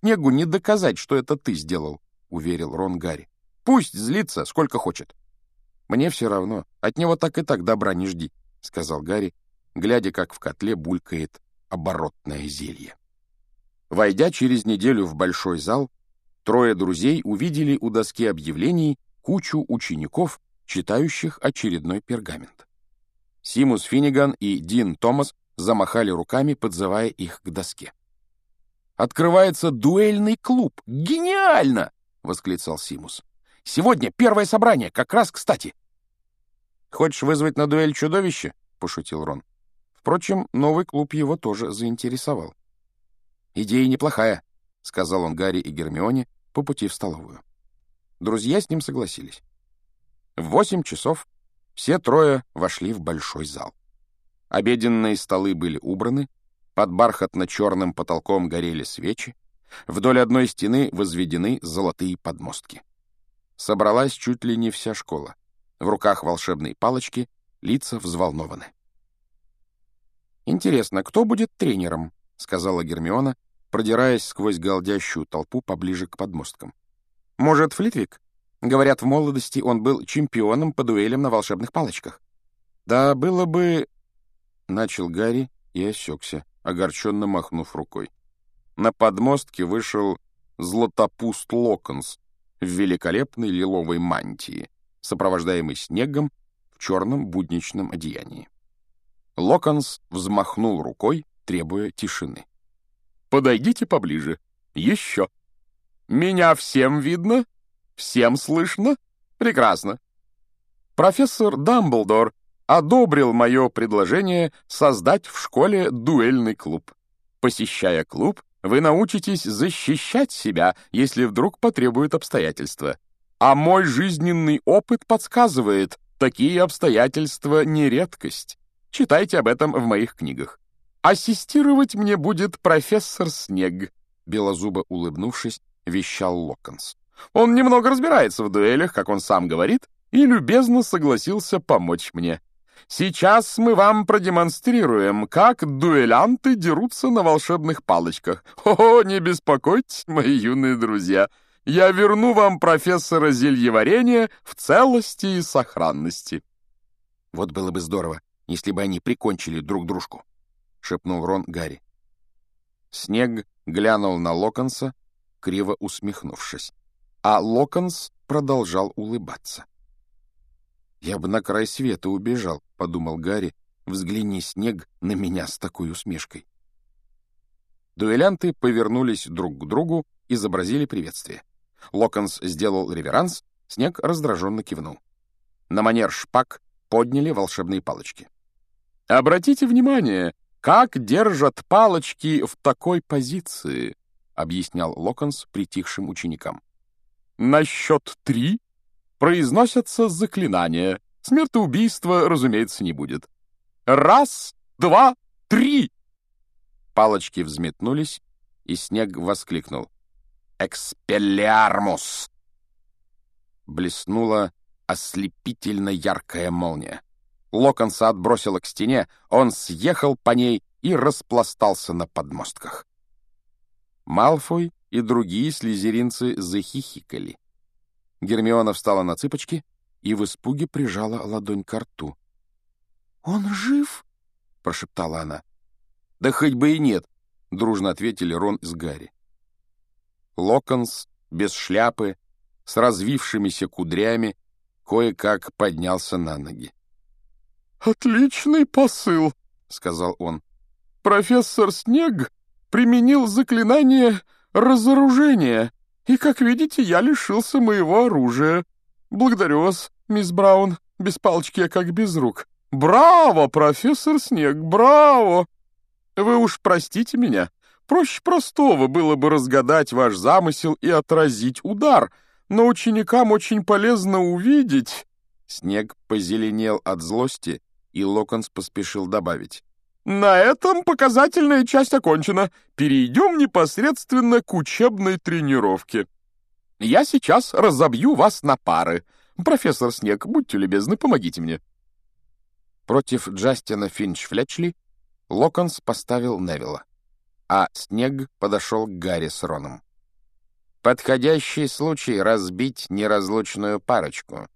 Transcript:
Снегу не доказать, что это ты сделал, — уверил Рон Гарри. Пусть злится, сколько хочет. Мне все равно. От него так и так добра не жди, — сказал Гарри, глядя, как в котле булькает оборотное зелье. Войдя через неделю в большой зал, трое друзей увидели у доски объявлений кучу учеников, читающих очередной пергамент. Симус Финниган и Дин Томас замахали руками, подзывая их к доске. «Открывается дуэльный клуб! Гениально!» — восклицал Симус. «Сегодня первое собрание, как раз кстати!» «Хочешь вызвать на дуэль чудовище?» — пошутил Рон. Впрочем, новый клуб его тоже заинтересовал. «Идея неплохая», — сказал он Гарри и Гермионе по пути в столовую. Друзья с ним согласились. В восемь часов все трое вошли в большой зал. Обеденные столы были убраны, под бархатно-черным потолком горели свечи, вдоль одной стены возведены золотые подмостки. Собралась чуть ли не вся школа. В руках волшебные палочки, лица взволнованы. «Интересно, кто будет тренером?» — сказала Гермиона, продираясь сквозь голдящую толпу поближе к подмосткам. «Может, Флитвик? Говорят, в молодости он был чемпионом по дуэлям на волшебных палочках. Да было бы...» Начал Гарри и осекся огорченно махнув рукой. На подмостке вышел Златопуст Локонс в великолепной лиловой мантии, сопровождаемый снегом в черном будничном одеянии. Локонс взмахнул рукой, требуя тишины. «Подойдите поближе. Еще. Меня всем видно? Всем слышно? Прекрасно. Профессор Дамблдор одобрил мое предложение создать в школе дуэльный клуб. Посещая клуб, вы научитесь защищать себя, если вдруг потребуют обстоятельства. А мой жизненный опыт подсказывает, такие обстоятельства не редкость. Читайте об этом в моих книгах. Ассистировать мне будет профессор Снег, белозубо улыбнувшись, вещал Локонс. Он немного разбирается в дуэлях, как он сам говорит, и любезно согласился помочь мне. Сейчас мы вам продемонстрируем, как дуэлянты дерутся на волшебных палочках. О, не беспокойтесь, мои юные друзья. Я верну вам профессора зельеварения в целости и сохранности. Вот было бы здорово, если бы они прикончили друг дружку, — шепнул Рон Гарри. Снег глянул на Локонса, криво усмехнувшись, а Локонс продолжал улыбаться. «Я бы на край света убежал», — подумал Гарри, «взгляни, снег, на меня с такой усмешкой». Дуэлянты повернулись друг к другу, изобразили приветствие. Локонс сделал реверанс, снег раздраженно кивнул. На манер шпак подняли волшебные палочки. «Обратите внимание, как держат палочки в такой позиции», — объяснял Локонс притихшим ученикам. «На счет три произносятся заклинания. Смертоубийства, разумеется, не будет. Раз, два, три!» Палочки взметнулись, и снег воскликнул. «Экспеллиармус!» Блеснула ослепительно яркая молния. Локонса отбросило к стене, он съехал по ней и распластался на подмостках. Малфой и другие слезеринцы захихикали. Гермиона встала на цыпочки и в испуге прижала ладонь к рту. «Он жив?» — прошептала она. «Да хоть бы и нет», — дружно ответили Рон с Гарри. Локонс, без шляпы, с развившимися кудрями, кое-как поднялся на ноги. «Отличный посыл», — сказал он. «Профессор Снег применил заклинание разоружения. И, как видите, я лишился моего оружия. Благодарю вас, мисс Браун. Без палочки я как без рук. Браво, профессор Снег, браво! Вы уж простите меня. Проще простого было бы разгадать ваш замысел и отразить удар, но ученикам очень полезно увидеть... Снег позеленел от злости, и Локонс поспешил добавить. На этом показательная часть окончена. Перейдем непосредственно к учебной тренировке. Я сейчас разобью вас на пары. Профессор Снег, будьте любезны, помогите мне. Против Джастина Финч-Флетчли Локонс поставил Невилла, а Снег подошел к Гарри с Роном. Подходящий случай разбить неразлучную парочку.